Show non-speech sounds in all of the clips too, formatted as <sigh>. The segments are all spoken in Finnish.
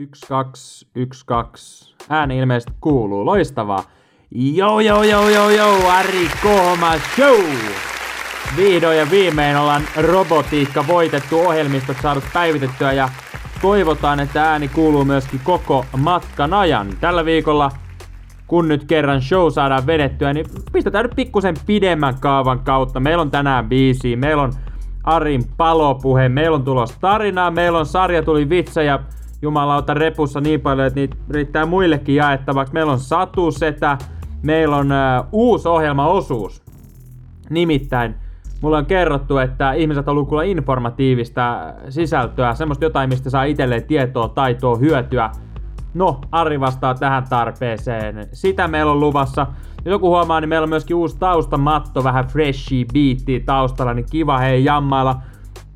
Yksi, kaksi, yksi, kaksi. Ääni ilmeisesti kuuluu. Loistavaa. Joo, joo, joo, joo, joo, Ari Kohma Show! Vihdoin ja viimein ollaan robotiikka voitettu ohjelmistot saadut päivitettyä ja toivotaan, että ääni kuuluu myöskin koko matkan ajan. Tällä viikolla, kun nyt kerran show saadaan vedettyä, niin pistetään nyt pikkusen pidemmän kaavan kautta. Meillä on tänään biisi, meillä on Arin palopuhe, meillä on tulos tarinaa, meillä on sarja tuli vitsejä jumalauta repussa niin paljon, että niitä riittää muillekin jaettavaksi. Meillä on Setä, meillä on uh, uusi ohjelmaosuus. Nimittäin mulle on kerrottu, että ihmiset haluaa kuulla informatiivista sisältöä, semmoista jotain, mistä saa itselleen tietoa, taitoa, hyötyä. No, Ari vastaa tähän tarpeeseen. Sitä meillä on luvassa. Jos joku huomaa, niin meillä on myöskin uusi taustamatto, vähän freshi beatti taustalla, niin kiva hei jammailla.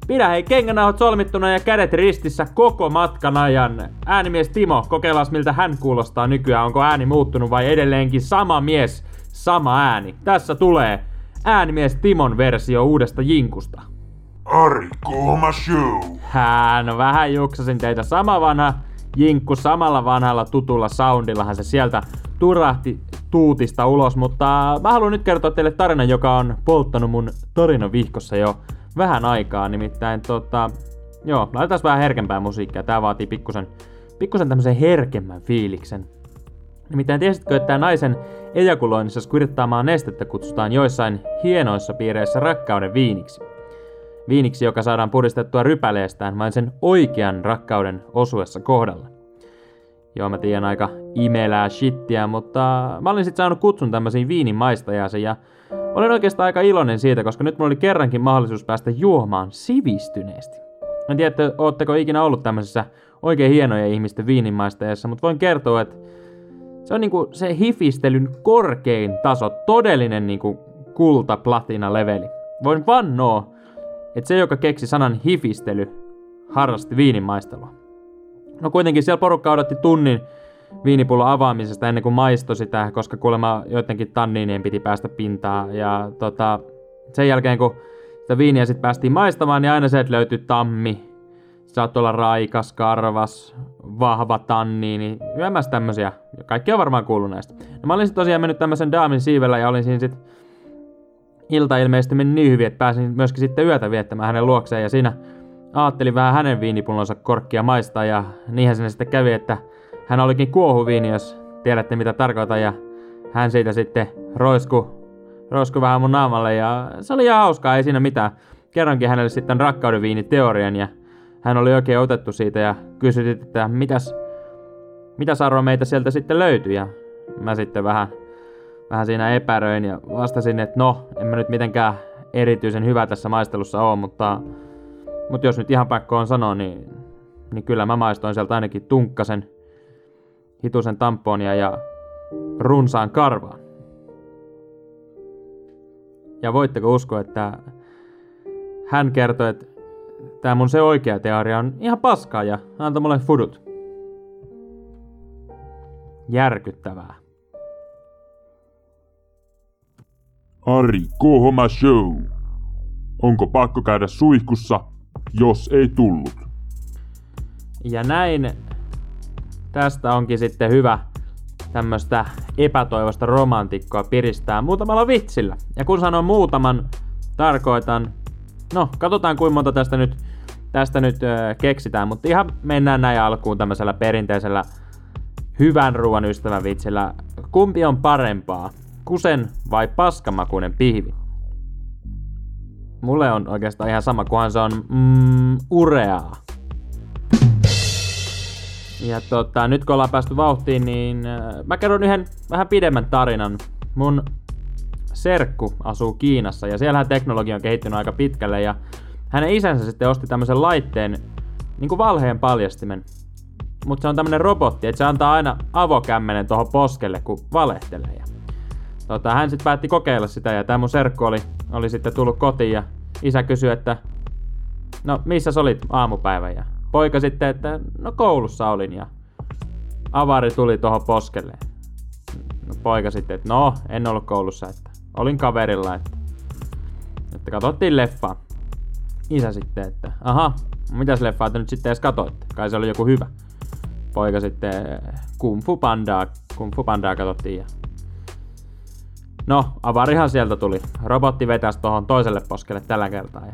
Pidä hei kengänauhat solmittuna ja kädet ristissä koko matkan ajan. Äänimies Timo, kokeillaan miltä hän kuulostaa nykyään. Onko ääni muuttunut vai edelleenkin sama mies, sama ääni. Tässä tulee äänimies Timon versio uudesta Jinkusta. Ari Kohma Show. Hän no vähän juksasin teitä. Sama vanha Jinkku samalla vanhalla tutulla soundillahan se sieltä turahti tuutista ulos, mutta mä haluan nyt kertoa teille tarinan, joka on polttanut mun tarinavihkossa jo vähän aikaa, nimittäin tota, joo, laitetaan vähän herkempää musiikkia, tää vaatii pikkusen, pikkusen tämmöisen herkemmän fiiliksen. Nimittäin tiesitkö, että naisen ejakuloinnissa skvirttaamaan nestettä kutsutaan joissain hienoissa piireissä rakkauden viiniksi. Viiniksi, joka saadaan puristettua rypäleestään vain sen oikean rakkauden osuessa kohdalla. Joo, mä tiedän aika imelää shittiä, mutta mä olin sit saanut kutsun tämmöisiin viinimaistajaisiin ja olen oikeastaan aika iloinen siitä, koska nyt mulla oli kerrankin mahdollisuus päästä juomaan sivistyneesti. En tiedä, että ootteko ikinä ollut tämmöisessä oikein hienoja ihmisten viinimaistajassa, mutta voin kertoa, että se on niinku se hifistelyn korkein taso, todellinen niinku kulta platina leveli. Voin vannoa, että se, joka keksi sanan hifistely, harrasti viinimaistelua. No kuitenkin siellä porukka odotti tunnin viinipullon avaamisesta ennen kuin maistoi sitä, koska kuulemma joidenkin tanniinien piti päästä pintaan. Ja tota, sen jälkeen kun sitä viiniä sitten päästiin maistamaan, niin aina se, että löytyi tammi, saattoi olla raikas, karvas, vahva tanniini, yömässä tämmösiä. Kaikki on varmaan kuullut näistä. No mä olin sitten tosiaan mennyt tämmöisen daamin siivellä ja olin siinä sitten ilta ilmeisesti meni niin hyvin, että pääsin myöskin sitten yötä viettämään hänen luokseen ja siinä ajattelin vähän hänen viinipullonsa korkkia maistaa ja niinhän sinne sitten kävi, että hän olikin kuohuviini, jos tiedätte mitä tarkoitan ja hän siitä sitten roisku, roisku vähän mun naamalle ja se oli ihan hauskaa, ei siinä mitään. Kerronkin hänelle sitten rakkauden teorian ja hän oli oikein otettu siitä ja kysyi, että mitäs, mitäs arvoa meitä sieltä sitten löytyi ja mä sitten vähän, vähän siinä epäröin ja vastasin, että no, en mä nyt mitenkään erityisen hyvä tässä maistelussa ole, mutta, mutta jos nyt ihan pakko on sanoa, niin, niin kyllä mä maistoin sieltä ainakin tunkkasen, hitusen tamponia ja runsaan karvaan. Ja voitteko uskoa, että hän kertoi, että tämä mun se oikea teoria on ihan paskaa ja antoi mulle fudut. Järkyttävää. Ari Kohoma Show. Onko pakko käydä suihkussa, jos ei tullut? Ja näin tästä onkin sitten hyvä tämmöistä epätoivosta romantikkoa piristää muutamalla vitsillä. Ja kun sanon muutaman, tarkoitan, no katsotaan kuinka monta tästä nyt, tästä nyt öö, keksitään, mutta ihan mennään näin alkuun tämmöisellä perinteisellä hyvän ruoan ystävän vitsillä. Kumpi on parempaa, kusen vai paskamakuinen pihvi? Mulle on oikeastaan ihan sama, kunhan se on mm, ureaa. Ja tota, nyt kun ollaan päästy vauhtiin, niin äh, mä kerron yhden vähän pidemmän tarinan. Mun serkku asuu Kiinassa ja siellähän teknologia on kehittynyt aika pitkälle ja hänen isänsä sitten osti tämmöisen laitteen, niin kuin valheen paljastimen. Mutta se on tämmönen robotti, että se antaa aina avokämmenen tuohon poskelle, kun valehtelee. Ja, tota, hän sitten päätti kokeilla sitä ja tämä mun serkku oli, oli sitten tullut kotiin ja isä kysyi, että no missä olit aamupäivän ja poika sitten, että no koulussa olin ja avari tuli tuohon poskelle. No, poika sitten, että no, en ollut koulussa, että olin kaverilla, että, että katsottiin leffaa. Isä sitten, että aha, mitäs leffaa te nyt sitten edes katsoitte? Kai se oli joku hyvä. poika sitten Kung Fu Pandaa, Kung Fu Pandaa katsottiin ja No, avarihan sieltä tuli. Robotti vetäisi tuohon toiselle poskelle tällä kertaa. Ja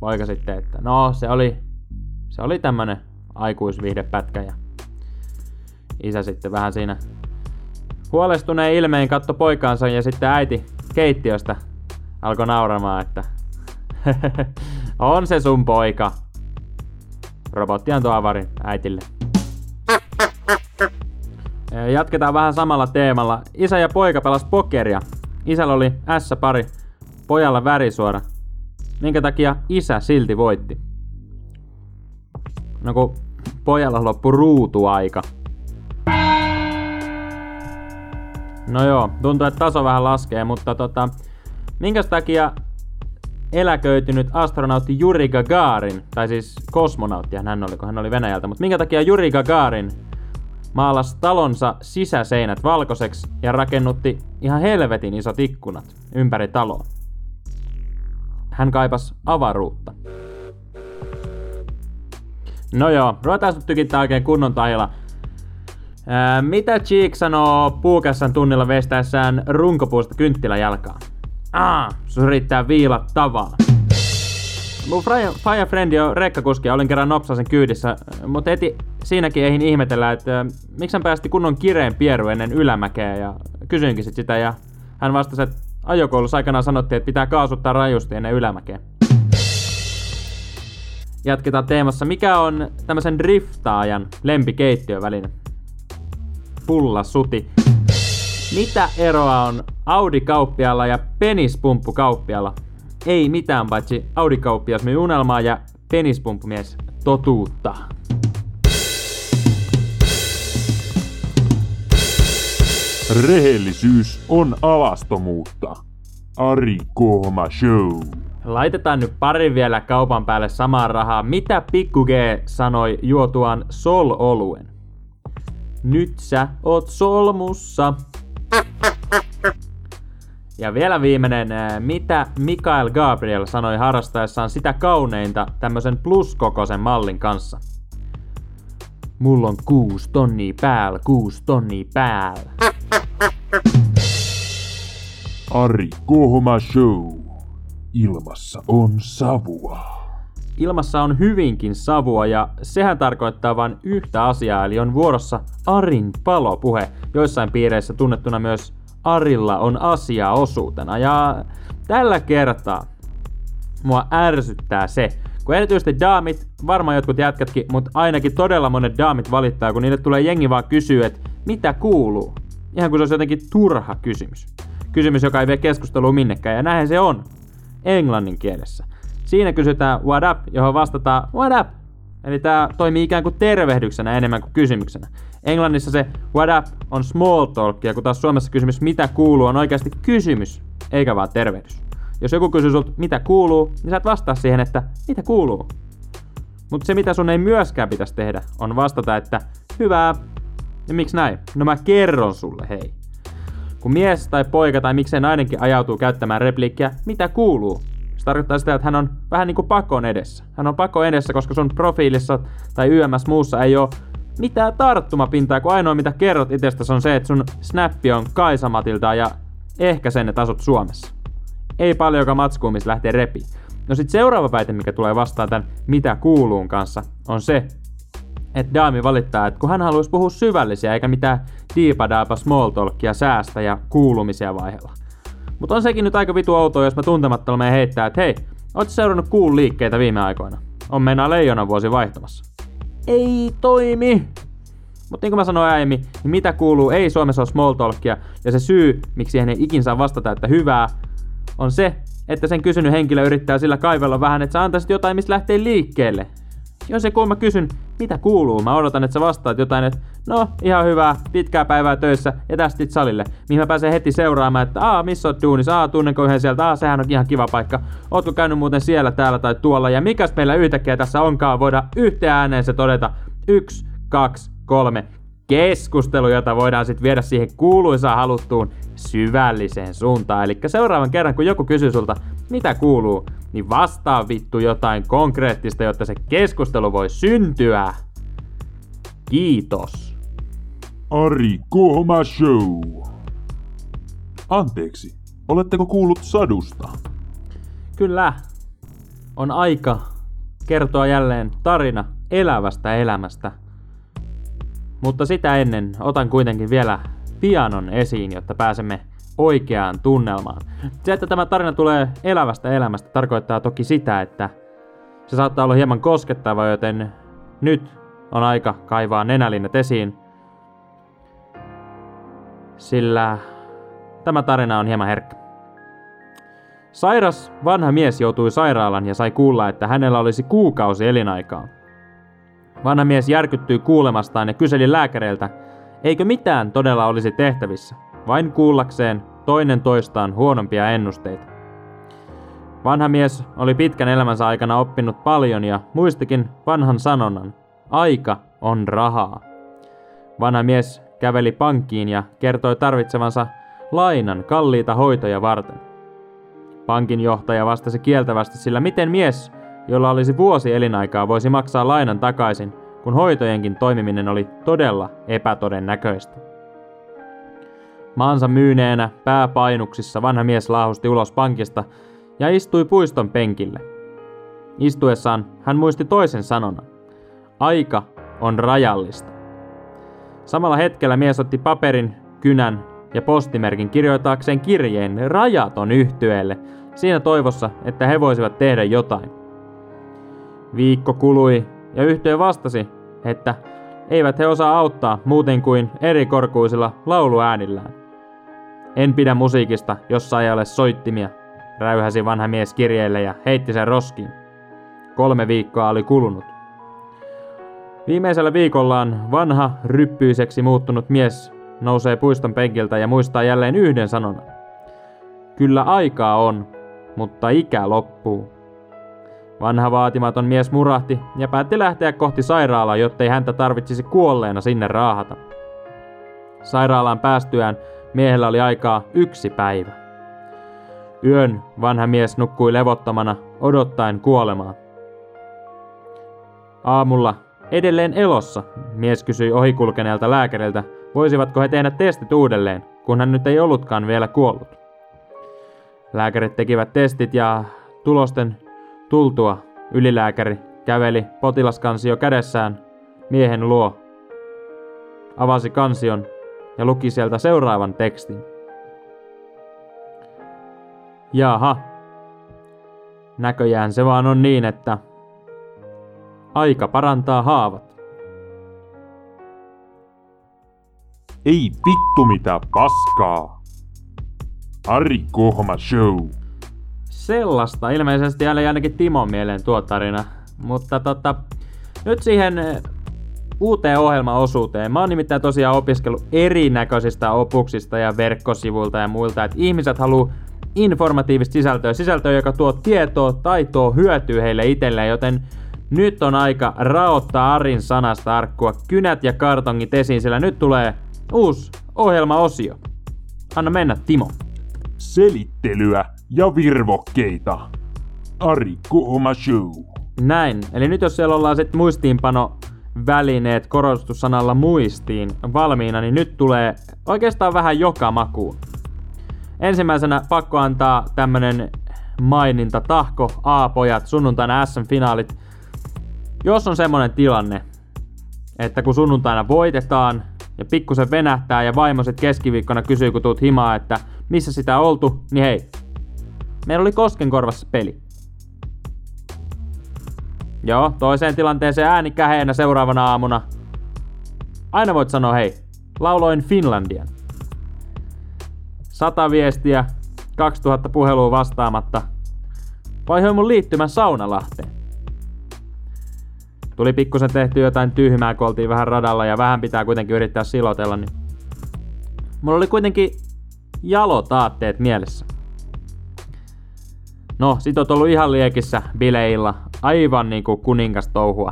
poika sitten, että no se oli, se oli tämmönen aikuisviihdepätkä ja isä sitten vähän siinä huolestuneen ilmeen katto poikaansa ja sitten äiti keittiöstä alkoi nauramaan, että <laughs> on se sun poika. Robotti antoi avarin äitille. Jatketaan vähän samalla teemalla. Isä ja poika pelas pokeria. Isällä oli S-pari, pojalla värisuora. Minkä takia isä silti voitti? No kun pojalla loppu ruutuaika. No joo, tuntuu, että taso vähän laskee, mutta tota, minkä takia eläköitynyt astronautti Juri Gagarin, tai siis kosmonautti hän oli, kun hän oli Venäjältä, mutta minkä takia Juri Gagarin maalas talonsa sisäseinät valkoiseksi ja rakennutti ihan helvetin isot ikkunat ympäri taloa. Hän kaipas avaruutta. No joo, ruvetaan nyt tykittää oikein kunnon tahilla. Ää, mitä Cheek sanoo puukassan tunnilla vestäessään runkopuusta kynttiläjalkaa? Ah, sun riittää viilattavaa. Mun Fire Friendi on rekkakuski ja olin kerran Nopsasen kyydissä, mutta heti siinäkin eihin ihmetellä, että miksi hän päästi kunnon kireen pieru ennen ylämäkeä ja kysyinkin sit sitä ja hän vastasi, että ajokoulussa aikanaan sanottiin, että pitää kaasuttaa rajusti ennen ylämäkeä. Jatketaan teemassa. Mikä on tämmöisen driftaajan lempikeittiöväline? Pulla suti. Mitä eroa on Audi-kauppialla ja penispumppu-kauppialla? Ei mitään, paitsi Audi-kauppias myy unelmaa ja penispumppumies totuutta. Rehellisyys on alastomuutta. Ari Kohma Show. Laitetaan nyt pari vielä kaupan päälle samaa rahaa. Mitä Pikku G sanoi juotuaan sol-oluen? Nyt sä oot solmussa. Ja vielä viimeinen, mitä Mikael Gabriel sanoi harrastaessaan sitä kauneinta tämmöisen pluskokoisen mallin kanssa? Mulla on kuusi tonnia päällä, kuusi tonnia päällä. Ari Kohma Show. Ilmassa on savua. Ilmassa on hyvinkin savua ja sehän tarkoittaa vain yhtä asiaa, eli on vuorossa Arin palopuhe, joissain piireissä tunnettuna myös Arilla on asia osuutena. Ja tällä kertaa mua ärsyttää se, kun erityisesti daamit, varmaan jotkut jätkätkin, mutta ainakin todella monet daamit valittaa, kun niille tulee jengi vaan kysyä, että mitä kuuluu. Ihan kuin se olisi jotenkin turha kysymys. Kysymys, joka ei vie keskustelua minnekään, ja näin se on. Englannin kielessä. Siinä kysytään what up, johon vastataan what up. Eli tämä toimii ikään kuin tervehdyksenä enemmän kuin kysymyksenä. Englannissa se what up on small talk, ja kun taas Suomessa kysymys mitä kuuluu on oikeasti kysymys, eikä vaan tervehdys. Jos joku kysyy sulta mitä kuuluu, niin sä et vastaa siihen, että mitä kuuluu. Mutta se mitä sun ei myöskään pitäisi tehdä, on vastata, että hyvää. Ja miksi näin? No mä kerron sulle, hei. Kun mies tai poika tai miksei nainenkin ajautuu käyttämään repliikkiä, mitä kuuluu? Se tarkoittaa sitä, että hän on vähän niin kuin pakon edessä. Hän on pakon edessä, koska sun profiilissa tai YMS muussa ei ole mitään tarttumapintaa, kun ainoa mitä kerrot itsestäsi on se, että sun snappi on Kaisamatilta ja ehkä sen, että asut Suomessa. Ei paljon joka matskuun, missä lähtee repi. No sit seuraava väite, mikä tulee vastaan tämän mitä kuuluun kanssa, on se, että Daami valittaa, että kun hän haluaisi puhua syvällisiä eikä mitään diipadaapa small talkia säästä ja kuulumisia vaihella. Mutta on sekin nyt aika vitu outoa, jos mä tuntemattomeen heittää, että hei, oot seurannut kuun liikkeitä viime aikoina? On meinaa leijona vuosi vaihtumassa ei toimi. Mutta niin kuin mä sanoin aiemmin, niin mitä kuuluu, ei Suomessa ole small talkia, ja se syy, miksi siihen ei ikin saa vastata, että hyvää, on se, että sen kysynyt henkilö yrittää sillä kaivella vähän, että sä antaisit jotain, mistä lähtee liikkeelle. Jos ei kun mä kysyn, mitä kuuluu, mä odotan, että sä vastaat jotain, että no, ihan hyvää, pitkää päivää töissä ja tästä salille, mihin mä pääsen heti seuraamaan, että aa, missä oot duunissa, aa, tunnenko yhden sieltä, aa, sehän on ihan kiva paikka, ootko käynyt muuten siellä, täällä tai tuolla, ja mikäs meillä yhtäkkiä tässä onkaan, voida yhteen ääneen se todeta, yksi, kaksi, kolme, keskustelu, jota voidaan sitten viedä siihen kuuluisaan haluttuun syvälliseen suuntaan. Eli seuraavan kerran, kun joku kysyy sulta, mitä kuuluu, niin vastaa vittu jotain konkreettista, jotta se keskustelu voi syntyä. Kiitos. Ari Kohma Show. Anteeksi, oletteko kuullut sadusta? Kyllä. On aika kertoa jälleen tarina elävästä elämästä. Mutta sitä ennen otan kuitenkin vielä pianon esiin, jotta pääsemme oikeaan tunnelmaan. Se, että tämä tarina tulee elävästä elämästä, tarkoittaa toki sitä, että se saattaa olla hieman koskettava, joten nyt on aika kaivaa nenälinnät esiin. Sillä tämä tarina on hieman herkkä. Sairas vanha mies joutui sairaalan ja sai kuulla, että hänellä olisi kuukausi elinaikaa. Vanha mies järkyttyi kuulemastaan ja kyseli lääkäreiltä, eikö mitään todella olisi tehtävissä, vain kuullakseen toinen toistaan huonompia ennusteita. Vanha mies oli pitkän elämänsä aikana oppinut paljon ja muistikin vanhan sanonnan, aika on rahaa. Vanha mies käveli pankkiin ja kertoi tarvitsevansa lainan kalliita hoitoja varten. Pankin johtaja vastasi kieltävästi, sillä miten mies, jolla olisi vuosi elinaikaa, voisi maksaa lainan takaisin, kun hoitojenkin toimiminen oli todella epätodennäköistä. Maansa myyneenä pääpainuksissa vanha mies laahusti ulos pankista ja istui puiston penkille. Istuessaan hän muisti toisen sanonnan. Aika on rajallista. Samalla hetkellä mies otti paperin, kynän ja postimerkin kirjoitaakseen kirjeen rajaton yhtyeelle siinä toivossa, että he voisivat tehdä jotain. Viikko kului ja yhtye vastasi, että eivät he osaa auttaa muuten kuin eri korkuisilla lauluäänillään. En pidä musiikista, jossa ei ole soittimia, räyhäsi vanha mies kirjeelle ja heitti sen roskiin. Kolme viikkoa oli kulunut. Viimeisellä viikollaan vanha, ryppyiseksi muuttunut mies nousee puiston penkiltä ja muistaa jälleen yhden sanon. Kyllä aikaa on, mutta ikä loppuu. Vanha vaatimaton mies murahti ja päätti lähteä kohti sairaalaa, jottei häntä tarvitsisi kuolleena sinne raahata. Sairaalaan päästyään miehellä oli aikaa yksi päivä. Yön vanha mies nukkui levottomana odottaen kuolemaa. Aamulla, edelleen elossa, mies kysyi ohikulkeneelta lääkäriltä, voisivatko he tehdä testit uudelleen, kun hän nyt ei ollutkaan vielä kuollut. Lääkärit tekivät testit ja tulosten tultua ylilääkäri käveli potilaskansio kädessään miehen luo, avasi kansion ja luki sieltä seuraavan tekstin. Jaha. Näköjään se vaan on niin, että aika parantaa haavat. Ei vittu mitä paskaa. Ari Kohma Show. Sellaista ilmeisesti jälleen ainakin Timon mieleen tuo tarina. Mutta tota, nyt siihen uuteen ohjelmaosuuteen. Mä oon nimittäin tosiaan opiskellut erinäköisistä opuksista ja verkkosivuilta ja muilta, että ihmiset haluaa informatiivista sisältöä, sisältöä, joka tuo tietoa, taitoa, hyötyä heille itselleen, joten nyt on aika raottaa Arin sanasta arkkua kynät ja kartongit esiin, sillä nyt tulee uusi ohjelmaosio. Anna mennä, Timo. Selittelyä ja virvokkeita. Ari Kohma Show. Näin. Eli nyt jos siellä ollaan sitten muistiinpano välineet korostussanalla muistiin valmiina, niin nyt tulee oikeastaan vähän joka makuun. Ensimmäisenä pakko antaa tämmönen maininta tahko A-pojat sunnuntaina SM-finaalit. Jos on semmonen tilanne, että kun sunnuntaina voitetaan ja pikkusen venähtää ja vaimoset keskiviikkona kysyy kun tuut himaa, että missä sitä oltu, niin hei, meillä oli Koskenkorvassa peli. Joo, toiseen tilanteeseen ääni käheenä seuraavana aamuna. Aina voit sanoa hei, lauloin Finlandian. Sata viestiä, 2000 puhelua vastaamatta. Vaihoin mun liittymän Saunalahteen. Tuli pikkusen tehty jotain tyhmää, kun oltiin vähän radalla ja vähän pitää kuitenkin yrittää silotella, niin mulla oli kuitenkin jalotaatteet mielessä. No, sit oot ollut ihan liekissä bileillä, aivan niinku kuningas touhua.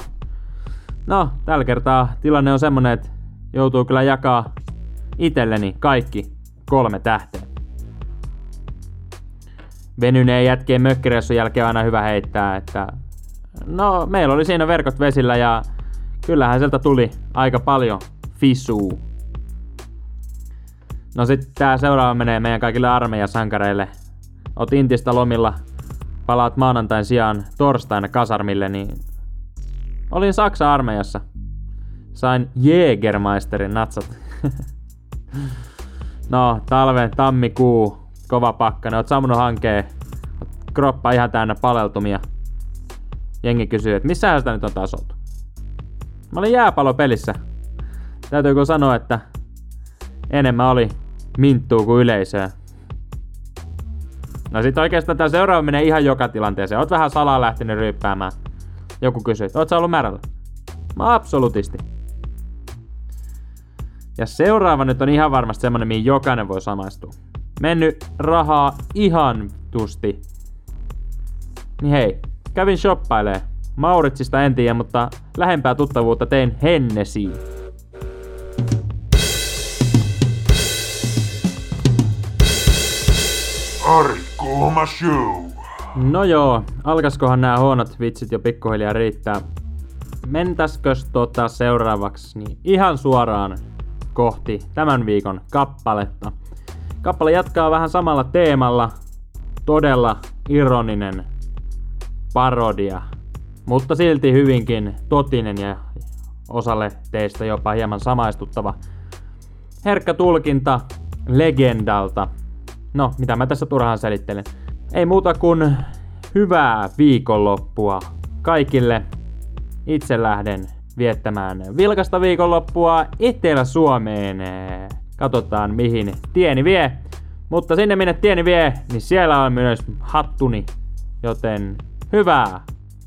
No, tällä kertaa tilanne on semmonen, että joutuu kyllä jakaa itselleni kaikki kolme tähteä. Venyneen jätkeen mökkireissun jälkeen aina hyvä heittää, että no meillä oli siinä verkot vesillä ja kyllähän sieltä tuli aika paljon fisuu. No sitten tää seuraava menee meidän kaikille armeijasankareille. Oot Intistä lomilla, palaat maanantain sijaan torstaina kasarmille, niin olin Saksa armeijassa. Sain Jägermeisterin natsat. <laughs> no, talven tammikuu, kova pakkanen, oot sammunut hankeen, kroppa ihan täynnä paleltumia. Jengi kysyy, että missä sitä nyt on taas oltu? Mä olin jääpalopelissä. Täytyykö sanoa, että enemmän oli minttuu kuin yleisöä. No sit oikeastaan tää seuraava menee ihan joka tilanteeseen. Oot vähän salaa lähtenyt ryyppäämään. Joku kysyy, oot sä ollut märällä? Mä absolutisti. Ja seuraava nyt on ihan varmasti semmonen, mihin jokainen voi samaistua. Mennyt rahaa ihan tusti. Niin hei, kävin shoppailee. Mauritsista en tiedä, mutta lähempää tuttavuutta tein Hennesiin. Ari Kuhma Show. No joo, alkaskohan nämä huonot vitsit jo pikkuhiljaa riittää. Mentäskös tota seuraavaksi niin ihan suoraan kohti tämän viikon kappaletta. Kappale jatkaa vähän samalla teemalla. Todella ironinen parodia, mutta silti hyvinkin totinen ja osalle teistä jopa hieman samaistuttava. Herkkä tulkinta legendalta. No, mitä mä tässä turhaan selittelen. Ei muuta kuin hyvää viikonloppua kaikille. Itse lähden viettämään vilkasta viikonloppua Etelä-Suomeen. Katsotaan mihin tieni vie. Mutta sinne minne tieni vie, niin siellä on myös hattuni. Joten hyvää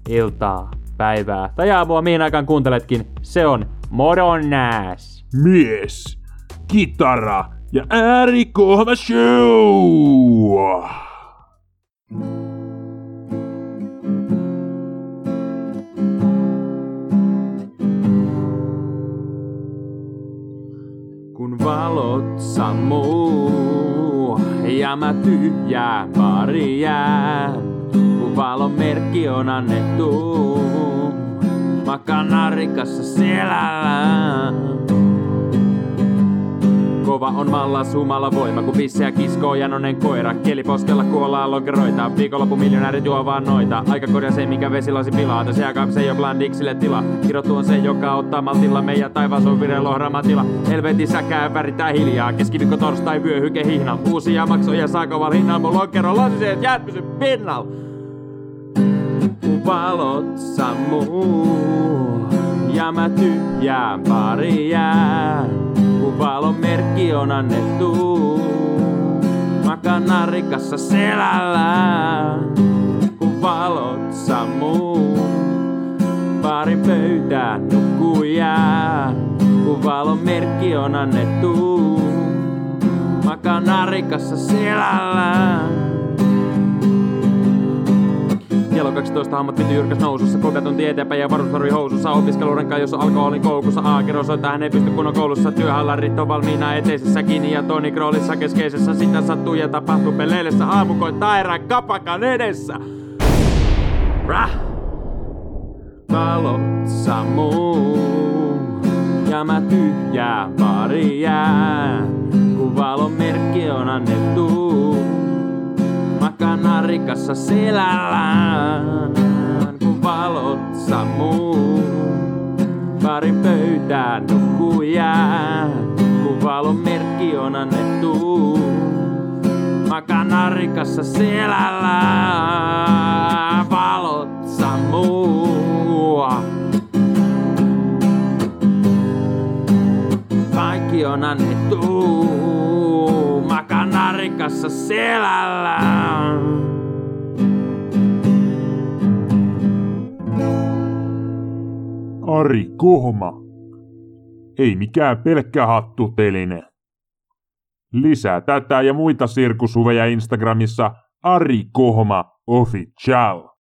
iltaa, päivää tai aamua mihin aikaan kuunteletkin. Se on Modonnas. Mies, kitara ja Ari Kuhma Show. Kun valot sammuu ja mä tyhjää pari valon merkki on annettu, mä kanarikassa selällään. Kova on mallas, humala voima, kun pisseä kiskoo janonen koira. Kieliposkella kuollaan lokeroita, viikonloppu miljonäärit juo vaan noita. Aika korjaa se, mikä vesilasi pilaa, tässä jääkaapissa ei oo blandiksille tila. Kirottu on se, joka ottaa maltilla meidän taivas on vire lohramatila. Helvetissä kää värittää hiljaa, keskiviikko torstai vyöhyke hihnal. Uusia maksoja saakoval hinnal, mun lokero lasiseet jäät pysy pinnal. Valot sammuu ja mä tyhjään pari jään. Valon merkki on annettu, mä kanarikassa selällään. Kun valot sammuu, parin pöytään nukkuu jää. Kun valon merkki on annettu, mä kanarikassa selällään. Kello 12 hammat piti jyrkäs nousussa, kolme tuntia eteenpäin ja varusvarvi housussa. Opiskelurenkaan, jossa alkoholin koukussa. Aakero soittaa, hän ei pysty kunnon koulussa. Työhallarit on valmiina eteisessä kiinni ja Toni Kroolissa keskeisessä. Sitä sattuu ja tapahtuu peleillessä. Aamukoittaa erään kapakan edessä. Rah! Valot sammuu ja mä tyhjää pari jään. Kun valon merkki on annettu, kanarikassa selällään. Kun valot sammuu, parin pöytään nukkuu jää. Kun valon merkki on annettu, mä kanarikassa selällään. Kanarikassa selällään. Ari Kuhma. Ei mikään pelkkä hattuteline. Lisää tätä ja muita sirkusuveja Instagramissa Ari Kohma Official.